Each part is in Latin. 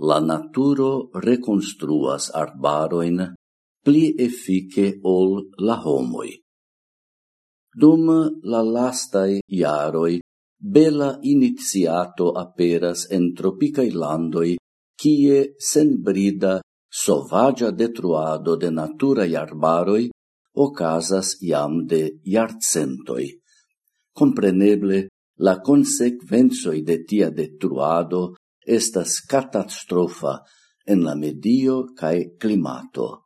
la naturo reconstruas arbaroin pli effice ol la homoi. Dum la lastai iaroi, bela iniziato aperas en tropicai landoi, kie sen brida sovagia detruado de naturae arbaroi ocasas iam de iarcentoi. Compreneble, la consequenzoi de tia detruado estas catastrofa en la medio cae climato.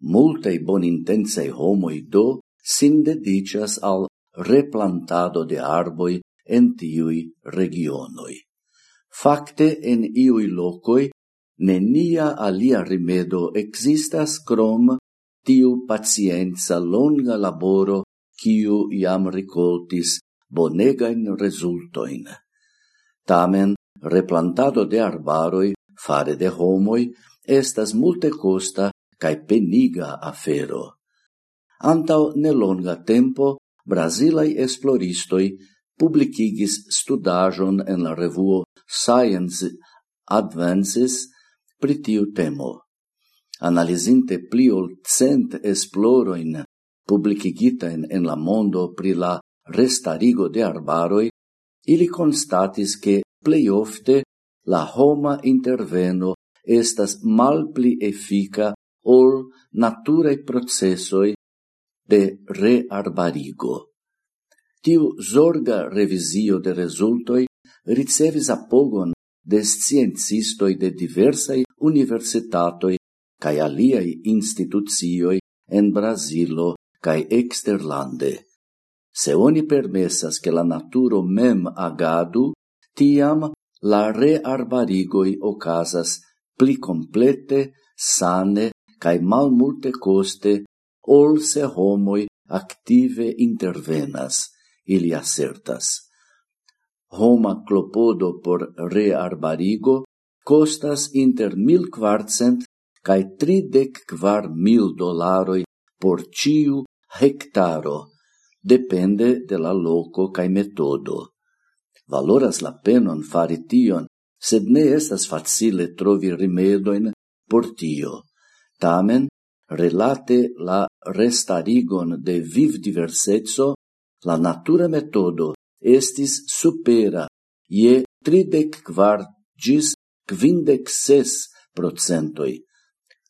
Multei bonintensei homoi do sin dedicas al replantado de arboi en tiui regionoi. Fakte en iui locoi nenia alia rimedo existas crom tiu pacienza longa laboro kiu iam ricoltis bonegain resultoin. Tamen, replantado de arbaroi fare de homoi estas multe costa cae peniga afero. Antau nelonga tempo, Brasilai esploristoi publicigis studajon en la revuo Science Advances pritiu temo. Analizinte pli ol cent esploroin publicigitain en la mondo pri la restarigo de arbaroi, ili constatis che plei ofte la homa interveno estas malpli efika ol naturae processoi de rearbarigo. Tiu zorga revisio de resultoi ricevis apogon de sciencistoi de diversai universitatoi cae aliai institucioi en Brasilo cae exterlande. Se oni permessas che la naturo mem agadu, tiam la rearbarigoi ocasas pli complete, sane, cae mal multe coste, ol se homoi active intervenas, ili assertas. Homa clopodo por rearbarigo costas inter mil quartcent cae tridec quar mil dolaroi por ciu hectaro, depende de la loco cae metodo valoras la penon fari tion, sed ne estas facile trovi rimedoin por tio. Tamen, relate la restarigon de viv diversezzo, la natura metodo estis supera je tridec quar gis quindec ses procentoi.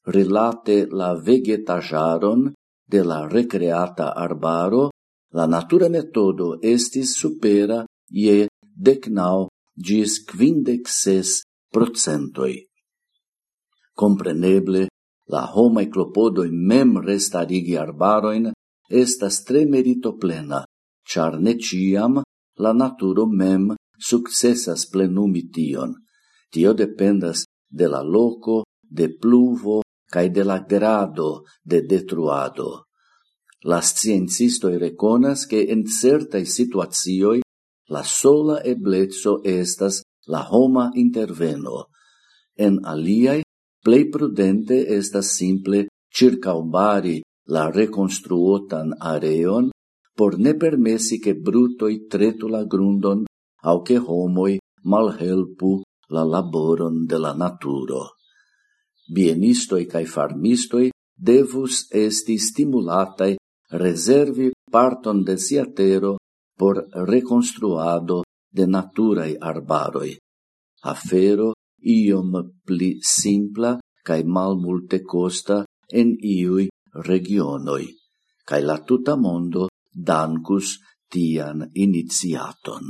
Relate la vegetajaron de la recreata arbaro, la natura metodo estis supera je decnau gis quindec ses procentoi. Compreneble, la homai clopodoi mem restarigi arbaroin estas tre merito plena, char ne ciam la naturo mem successas plenumi tion. Tio dependas de la loco, de pluvo, cae de la grado de detruado. La sciencistoi reconas che en certai situatioi la sola eblezzo estas la homa interveno. En aliai, plei prudente estas simple circaubari la reconstruotan areon por ne permessi che brutoi tretu la grundon au che homoi malhelpu la laboron de la naturo. Bienistoi cae farmistoi devus esti stimulatai reservi parton de sia tero por reconstruado de naturae arbaroi. Afero iom pli simpla mal multe costa en iui regionoi, cae la tuta mondo dancus tian iniciaton.